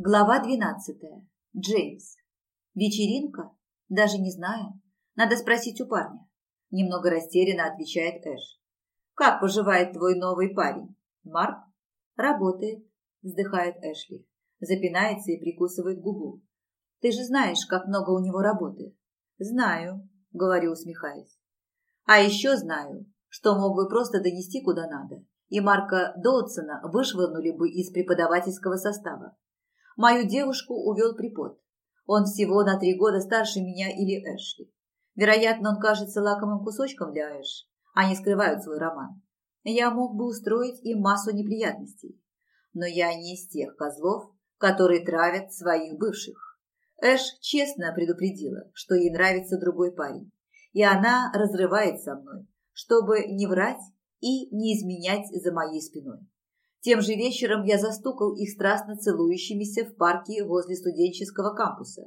Глава 12. Джеймс. Вечеринка? Даже не знаю. Надо спросить у парня. Немного растерянно отвечает Эш. Как поживает твой новый парень? Марк? Работает, вздыхает Эшли. Запинается и прикусывает губу. Ты же знаешь, как много у него работы. Знаю, говорю, усмехаясь. А еще знаю, что мог бы просто донести куда надо, и Марка Доутсона вышвырнули бы из преподавательского состава. Мою девушку увел припод. Он всего на три года старше меня или Эшли. Вероятно, он кажется лакомым кусочком для Эш. А Они скрывают свой роман. Я мог бы устроить им массу неприятностей. Но я не из тех козлов, которые травят своих бывших. Эш честно предупредила, что ей нравится другой парень. И она разрывает со мной, чтобы не врать и не изменять за моей спиной. Тем же вечером я застукал их страстно целующимися в парке возле студенческого кампуса.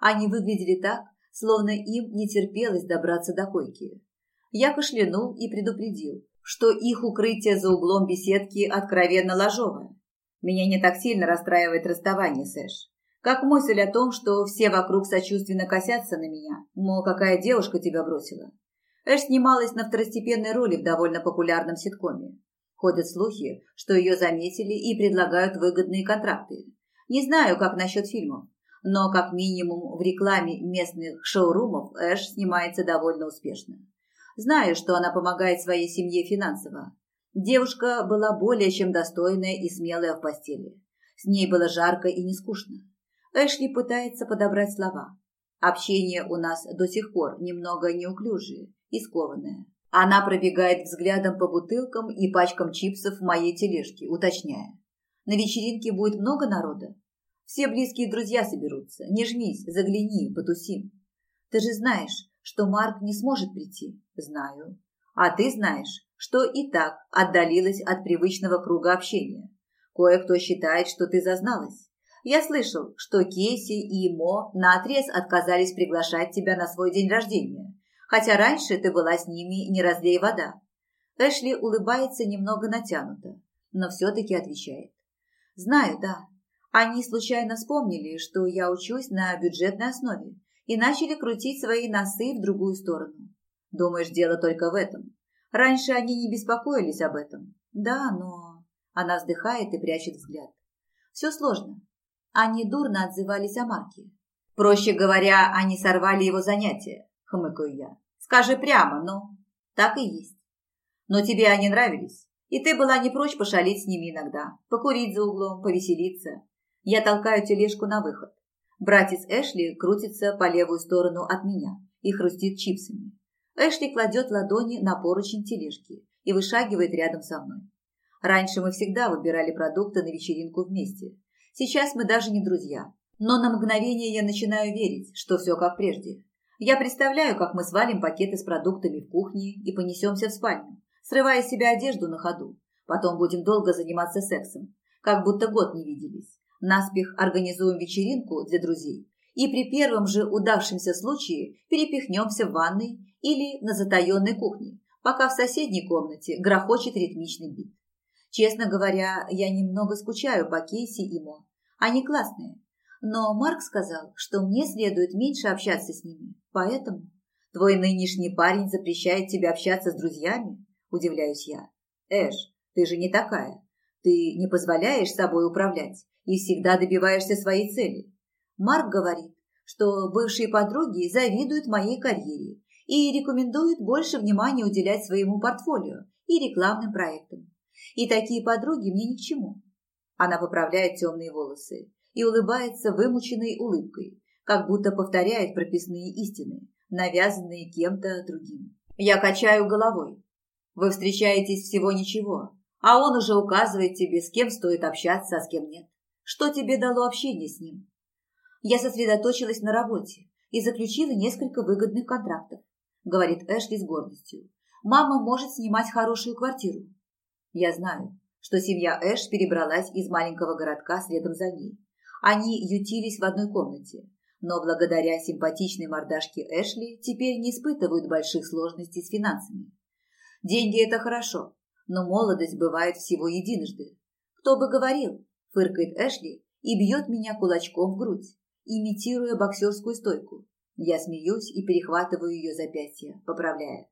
Они выглядели так, словно им не терпелось добраться до койки. Я кашлянул и предупредил, что их укрытие за углом беседки откровенно ложовое. Меня не так сильно расстраивает расставание, Сэш. Как мысль о том, что все вокруг сочувственно косятся на меня, мол, какая девушка тебя бросила. Эш снималась на второстепенной роли в довольно популярном ситкоме. Ходят слухи, что ее заметили и предлагают выгодные контракты. Не знаю, как насчет фильмов, но как минимум в рекламе местных шоурумов Эш снимается довольно успешно. Знаю, что она помогает своей семье финансово. Девушка была более чем достойная и смелая в постели. С ней было жарко и не скучно. Эшли пытается подобрать слова. Общение у нас до сих пор немного неуклюжее и скованное. Она пробегает взглядом по бутылкам и пачкам чипсов в моей тележке, уточняя. На вечеринке будет много народа? Все близкие друзья соберутся. Не жмись, загляни, потусим. Ты же знаешь, что Марк не сможет прийти. Знаю. А ты знаешь, что и так отдалилась от привычного круга общения. Кое-кто считает, что ты зазналась. Я слышал, что Кейси и Мо наотрез отказались приглашать тебя на свой день рождения хотя раньше ты была с ними не разлей вода. Эшли улыбается немного натянуто, но все-таки отвечает. Знаю, да. Они случайно вспомнили, что я учусь на бюджетной основе и начали крутить свои носы в другую сторону. Думаешь, дело только в этом. Раньше они не беспокоились об этом. Да, но... Она вздыхает и прячет взгляд. Все сложно. Они дурно отзывались о Марке. Проще говоря, они сорвали его занятия хмыкаю я. Скажи прямо, ну. Так и есть. Но тебе они нравились, и ты была не прочь пошалить с ними иногда, покурить за углом, повеселиться. Я толкаю тележку на выход. Братец Эшли крутится по левую сторону от меня и хрустит чипсами. Эшли кладет ладони на поручень тележки и вышагивает рядом со мной. Раньше мы всегда выбирали продукты на вечеринку вместе. Сейчас мы даже не друзья. Но на мгновение я начинаю верить, что все как прежде. Я представляю, как мы свалим пакеты с продуктами в кухне и понесемся в спальню, срывая с себя одежду на ходу. Потом будем долго заниматься сексом, как будто год не виделись. Наспех организуем вечеринку для друзей и при первом же удавшемся случае перепихнемся в ванной или на затаенной кухне, пока в соседней комнате грохочет ритмичный бит. Честно говоря, я немного скучаю по Кейси и Мо. Они классные, но Марк сказал, что мне следует меньше общаться с ними, поэтому... Твой нынешний парень запрещает тебе общаться с друзьями? Удивляюсь я. Эш, ты же не такая. Ты не позволяешь собой управлять и всегда добиваешься своей цели. Марк говорит, что бывшие подруги завидуют моей карьере и рекомендуют больше внимания уделять своему портфолио и рекламным проектам. И такие подруги мне ни к чему. Она поправляет темные волосы и улыбается вымученной улыбкой, как будто повторяет прописные истины, навязанные кем-то другим. Я качаю головой. Вы встречаетесь всего ничего, а он уже указывает тебе, с кем стоит общаться, а с кем нет. Что тебе дало общение с ним? Я сосредоточилась на работе и заключила несколько выгодных контрактов, говорит Эшли с гордостью. Мама может снимать хорошую квартиру. Я знаю, что семья Эш перебралась из маленького городка следом за ней они ютились в одной комнате, но благодаря симпатичной мордашке Эшли теперь не испытывают больших сложностей с финансами. Деньги – это хорошо, но молодость бывает всего единожды. Кто бы говорил, фыркает Эшли и бьет меня кулачком в грудь, имитируя боксерскую стойку. Я смеюсь и перехватываю ее запястье, поправляя.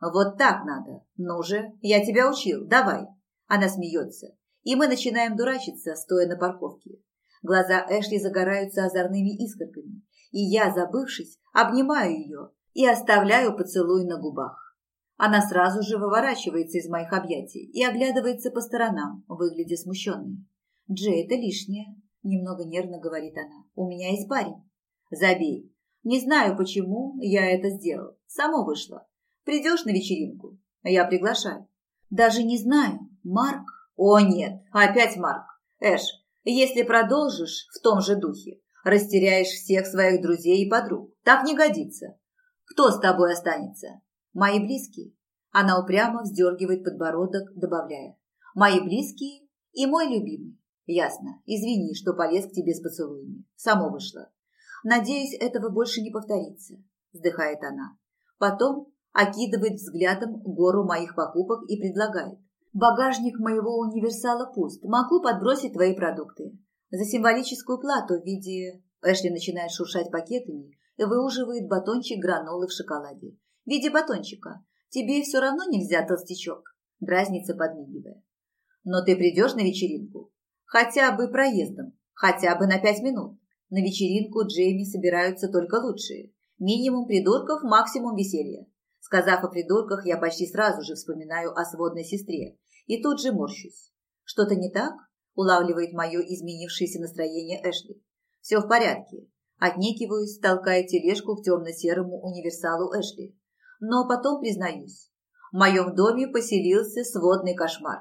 «Вот так надо! Ну же, я тебя учил, давай!» Она смеется, и мы начинаем дурачиться, стоя на парковке. Глаза Эшли загораются озорными искорками, и я, забывшись, обнимаю ее и оставляю поцелуй на губах. Она сразу же выворачивается из моих объятий и оглядывается по сторонам, выглядя смущенной. «Джей, это лишнее», – немного нервно говорит она. «У меня есть парень». «Забей. Не знаю, почему я это сделал. Само вышло. Придешь на вечеринку? Я приглашаю». «Даже не знаю. Марк?» «О, нет. Опять Марк. Эш, если продолжишь в том же духе, растеряешь всех своих друзей и подруг. Так не годится. Кто с тобой останется? Мои близкие. Она упрямо вздергивает подбородок, добавляя. Мои близкие и мой любимый. Ясно. Извини, что полез к тебе с поцелуями. Само вышло. Надеюсь, этого больше не повторится. Вздыхает она. Потом окидывает взглядом гору моих покупок и предлагает. Багажник моего универсала пуст. Могу подбросить твои продукты. За символическую плату в виде... Эшли начинает шуршать пакетами и выуживает батончик гранолы в шоколаде. В виде батончика. Тебе все равно нельзя, толстячок. Дразнится, подмигивая. Но ты придешь на вечеринку? Хотя бы проездом. Хотя бы на пять минут. На вечеринку Джейми собираются только лучшие. Минимум придурков, максимум веселья. Сказав о придурках, я почти сразу же вспоминаю о сводной сестре, и тут же морщусь. Что-то не так? Улавливает мое изменившееся настроение Эшли. Все в порядке. Отнекиваюсь, толкая тележку к темно-серому универсалу Эшли. Но потом признаюсь. В моем доме поселился сводный кошмар.